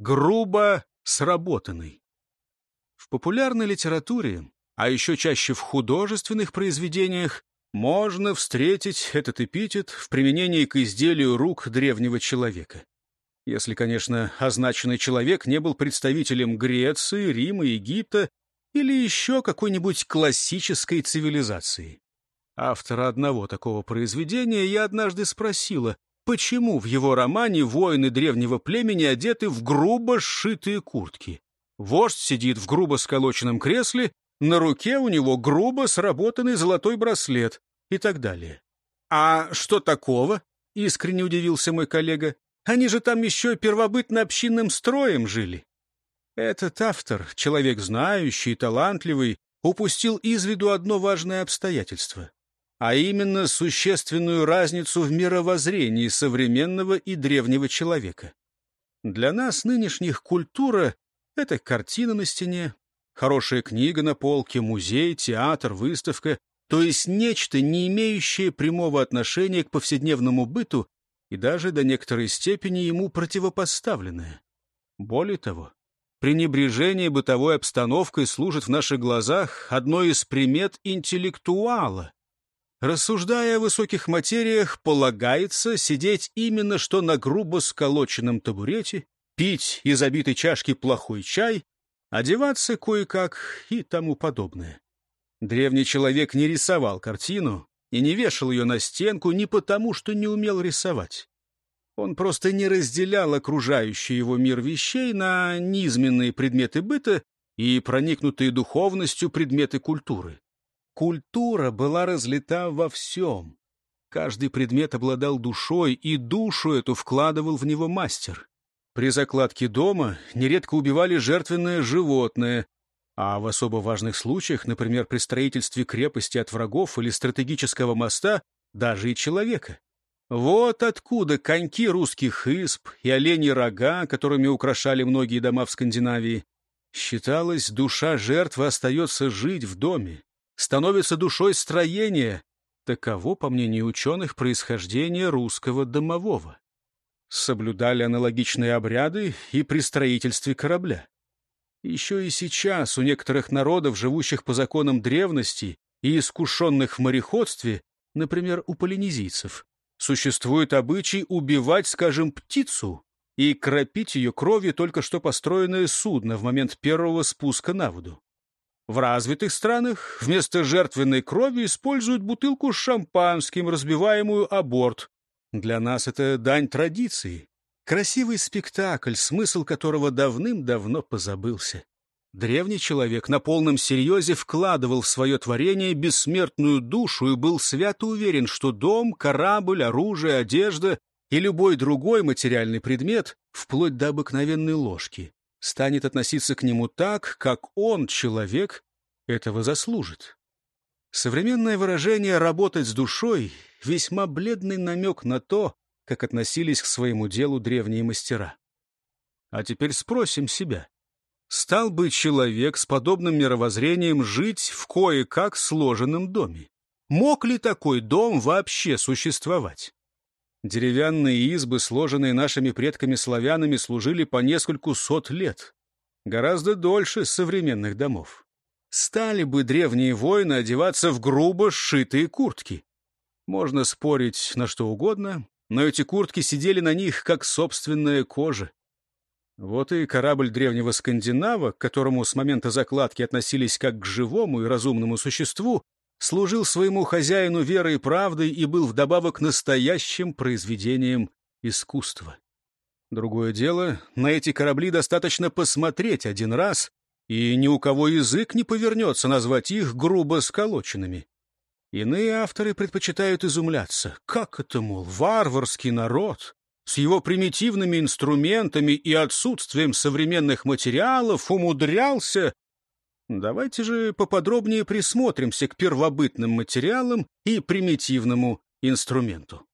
грубо сработанный. В популярной литературе, а еще чаще в художественных произведениях, можно встретить этот эпитет в применении к изделию рук древнего человека. Если, конечно, означенный человек не был представителем Греции, Рима, Египта или еще какой-нибудь классической цивилизации. Автора одного такого произведения я однажды спросила, почему в его романе воины древнего племени одеты в грубо сшитые куртки. Вождь сидит в грубо сколоченном кресле, на руке у него грубо сработанный золотой браслет и так далее. «А что такого?» — искренне удивился мой коллега. «Они же там еще первобытно-общинным строем жили». Этот автор, человек знающий, талантливый, упустил из виду одно важное обстоятельство, а именно существенную разницу в мировоззрении современного и древнего человека. Для нас, нынешних, культура — это картина на стене, хорошая книга на полке, музей, театр, выставка, то есть нечто, не имеющее прямого отношения к повседневному быту и даже до некоторой степени ему противопоставленное. Более того, пренебрежение бытовой обстановкой служит в наших глазах одной из примет интеллектуала. Рассуждая о высоких материях, полагается сидеть именно что на грубо сколоченном табурете, пить из забитой чашки плохой чай, одеваться кое-как и тому подобное. Древний человек не рисовал картину и не вешал ее на стенку не потому, что не умел рисовать. Он просто не разделял окружающий его мир вещей на низменные предметы быта и проникнутые духовностью предметы культуры. Культура была разлита во всем. Каждый предмет обладал душой, и душу эту вкладывал в него мастер. При закладке дома нередко убивали жертвенное животное, а в особо важных случаях, например, при строительстве крепости от врагов или стратегического моста, даже и человека. Вот откуда коньки русских исп и олени рога, которыми украшали многие дома в Скандинавии. Считалось, душа жертвы остается жить в доме, становится душой строения. Таково, по мнению ученых, происхождение русского домового. Соблюдали аналогичные обряды и при строительстве корабля. Еще и сейчас у некоторых народов, живущих по законам древности и искушенных в мореходстве, например, у полинезийцев, Существует обычай убивать, скажем, птицу и кропить ее кровью только что построенное судно в момент первого спуска на воду. В развитых странах вместо жертвенной крови используют бутылку с шампанским, разбиваемую о борт. Для нас это дань традиции. Красивый спектакль, смысл которого давным-давно позабылся. Древний человек на полном серьезе вкладывал в свое творение бессмертную душу и был свято уверен, что дом, корабль, оружие, одежда и любой другой материальный предмет, вплоть до обыкновенной ложки, станет относиться к нему так, как он, человек, этого заслужит. Современное выражение «работать с душой» — весьма бледный намек на то, как относились к своему делу древние мастера. А теперь спросим себя, стал бы человек с подобным мировоззрением жить в кое-как сложенном доме? Мог ли такой дом вообще существовать? Деревянные избы, сложенные нашими предками-славянами, служили по нескольку сот лет. Гораздо дольше современных домов. Стали бы древние воины одеваться в грубо сшитые куртки? Можно спорить на что угодно, но эти куртки сидели на них, как собственная кожа. Вот и корабль древнего скандинава, к которому с момента закладки относились как к живому и разумному существу, служил своему хозяину верой и правдой и был вдобавок настоящим произведением искусства. Другое дело, на эти корабли достаточно посмотреть один раз, и ни у кого язык не повернется назвать их грубо сколоченными. Иные авторы предпочитают изумляться. Как это, мол, варварский народ с его примитивными инструментами и отсутствием современных материалов умудрялся... Давайте же поподробнее присмотримся к первобытным материалам и примитивному инструменту.